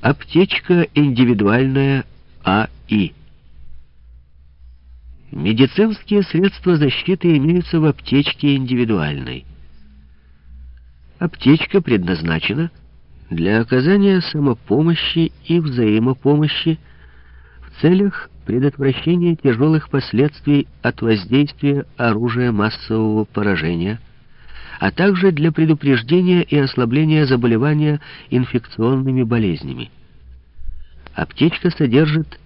Аптечка индивидуальная АИ. Медицинские средства защиты имеются в аптечке индивидуальной. Аптечка предназначена для оказания самопомощи и взаимопомощи в целях предотвращения тяжелых последствий от воздействия оружия массового поражения, а также для предупреждения и ослабления заболевания инфекционными болезнями. Аптечка содержит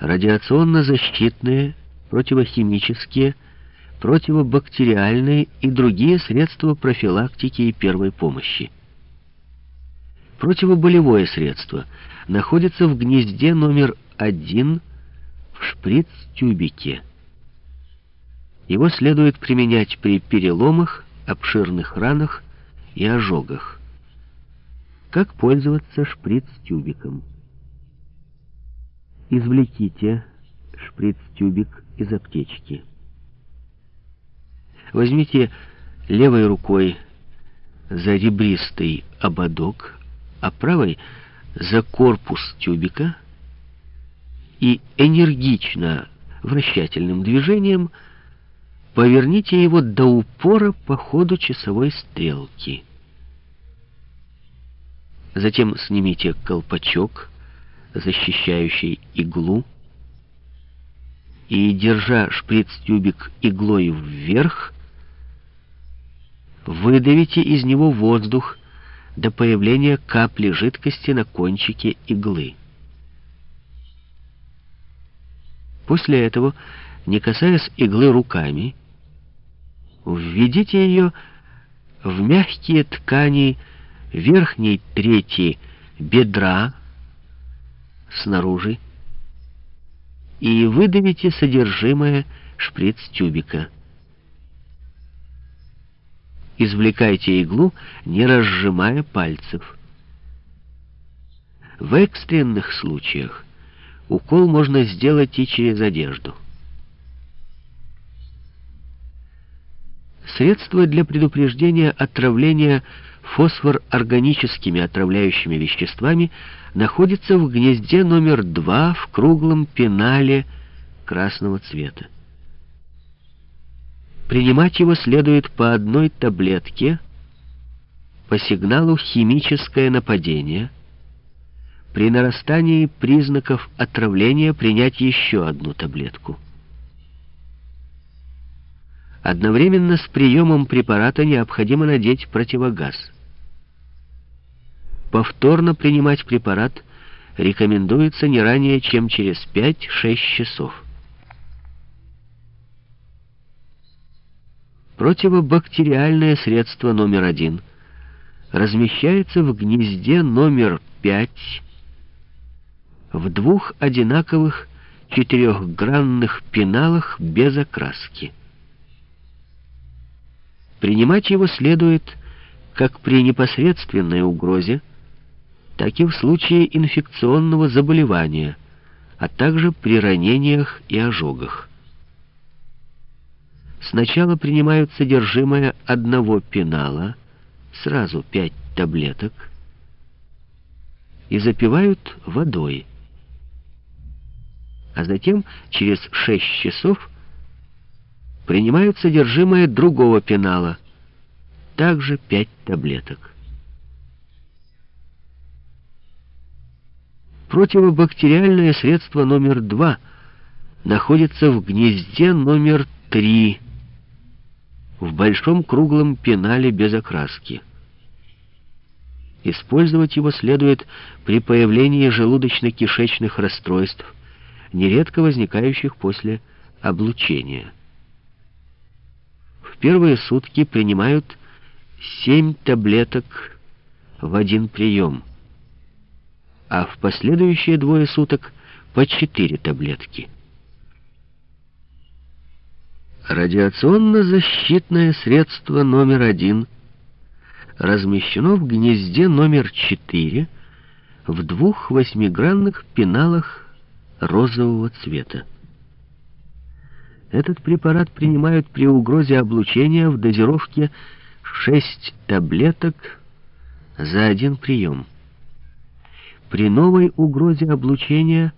радиационно-защитные, противохимические, противобактериальные и другие средства профилактики и первой помощи. Противоболевое средство находится в гнезде номер один в шприц-тюбике. Его следует применять при переломах, обширных ранах и ожогах. Как пользоваться шприц-тюбиком? Извлеките шприц-тюбик из аптечки. Возьмите левой рукой за ребристый ободок, а правой за корпус тюбика и энергично вращательным движением поверните его до упора по ходу часовой стрелки. Затем снимите колпачок, защищающий иглу, и, держа шприц-тюбик иглой вверх, выдавите из него воздух до появления капли жидкости на кончике иглы. После этого, не касаясь иглы руками, введите ее в мягкие ткани верхней трети бедра снаружи и выдавите содержимое шприц-тюбика. Извлекайте иглу, не разжимая пальцев. В экстренных случаях укол можно сделать и через одежду. Средства для предупреждения отравления фосфор-органическими отравляющими веществами находится в гнезде номер два в круглом пенале красного цвета. Принимать его следует по одной таблетке по сигналу «химическое нападение». При нарастании признаков отравления принять еще одну таблетку. Одновременно с приемом препарата необходимо надеть противогаз – Повторно принимать препарат рекомендуется не ранее, чем через 5-6 часов. Противобактериальное средство номер один размещается в гнезде номер 5 в двух одинаковых четырехгранных пеналах без окраски. Принимать его следует как при непосредственной угрозе, так и в случае инфекционного заболевания, а также при ранениях и ожогах. Сначала принимают содержимое одного пенала, сразу пять таблеток, и запивают водой. А затем, через шесть часов, принимают содержимое другого пенала, также пять таблеток. Противобактериальное средство номер два находится в гнезде номер три в большом круглом пенале без окраски. Использовать его следует при появлении желудочно-кишечных расстройств, нередко возникающих после облучения. Первые сутки принимают 7 таблеток в один прием – а в последующие двое суток по четыре таблетки. Радиационно-защитное средство номер один размещено в гнезде номер четыре в двух восьмигранных пеналах розового цвета. Этот препарат принимают при угрозе облучения в дозировке 6 таблеток за один прием. При новой угрозе облучения –